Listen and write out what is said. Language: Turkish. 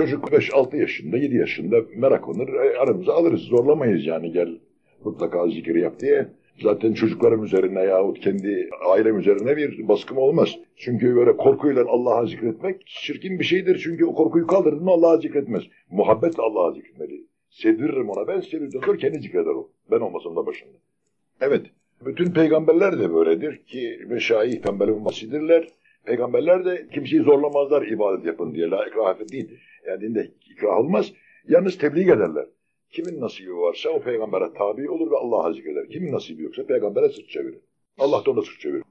çocuk 5-6 yaşında, 7 yaşında merak onur e, aramıza alırız. Zorlamayız yani gel mutlaka zikir yap diye. Zaten çocuklarım üzerine yahut kendi ailem üzerine bir baskım olmaz. Çünkü böyle korkuyla Allah'a zikretmek çirkin bir şeydir. Çünkü o korkuyu kaldırdın mı Allah'a zikretmez. Muhabbetle Allah'a zikretmeli. Sevdiririm ona ben sevdiririm. Kendi zikreder o. Ben olmasam da başında. Evet. Bütün peygamberler de böyledir ki meşayih peygamberin vasidirler. Peygamberler de kimseyi zorlamazlar ibadet yapın diye. La ikrah değil. Yani dinde ikrah olmaz. Yalnız tebliğ ederler. Kimin nasibi varsa o peygambere tabi olur ve Allah'a zikreder. Kimin nasibi yoksa peygambere sırt çevirir. Allah da ona sırt çevirir.